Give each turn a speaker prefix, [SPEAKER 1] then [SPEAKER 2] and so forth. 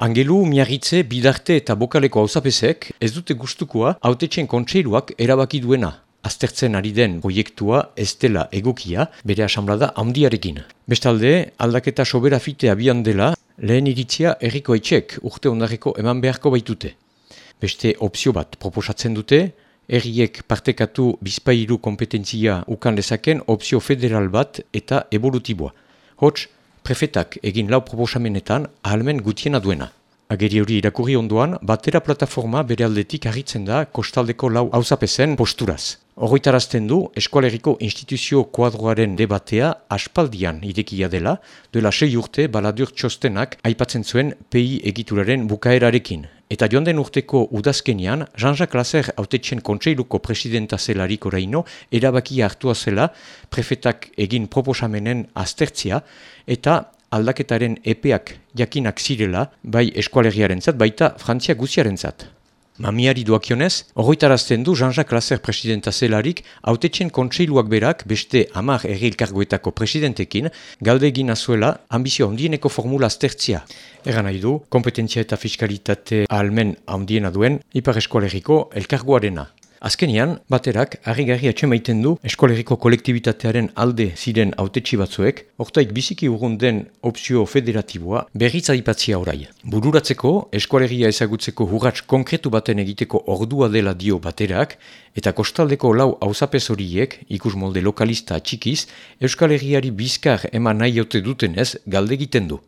[SPEAKER 1] Angelu, miarritze, bidarte eta bokaleko hauzapesek ez dute gustukoa autetxen kontseiluak erabaki duena. Aztertzen ari den proiektua ez dela egokia bere asamblada handiarekin. Bestalde, aldaketa sobera fite abian dela, lehen iritzia erriko etxek urte ondareko eman beharko baitute. Beste opzio bat proposatzen dute, erriek partekatu bizpailu kompetentzia ukan lezaken opzio federal bat eta evolutiboa. Hots, prefetak egin lau proposamenetan ahalmen gutiena duena. Ageri hori irakurri ondoan, batera plataforma bere aldetik harritzen da kostaldeko lau hauzapezen posturaz. Horroitarazten du, eskualeriko instituzio kuadroaren debatea aspaldian idekia dela, duela sei urte baladur txostenak aipatzen zuen PI egituraren bukaerarekin. Eta joan den urteko udazkenian, Jean-Jacques Lasser autetxen kontseiluko presidenta zelarik oraino, erabaki hartua zela prefetak egin proposamenen aztertzia, eta aldaketaren epeak jakinak zirela, bai eskualeriaren zat, baita Frantzia guziaren zat. Mamiari duakionez, horretarazten du Jean-Jacques Lasser presidenta zelarik, autetxen kontseiluak berak beste amar errilkargoetako presidentekin, galde egin azuela ambizio handieneko formula aztertzia. Eran nahi du, kompetentzia eta fiskalitate almen handiena duen, ipar eskualeriko elkargoarena. Azkenian, baterak, harri-garri atxemaiten du eskoleriko kolektibitatearen alde ziren autetxi batzuek, ortaik biziki urgun den opzio federatiboa berriz aipatzia orai. Bururatzeko, eskoleria ezagutzeko hurratz konkretu baten egiteko ordua dela dio baterak, eta kostaldeko lau hausapez horiek, ikus molde lokalista txikiz, euskal bizkar eman nahi dutenez galde egiten du.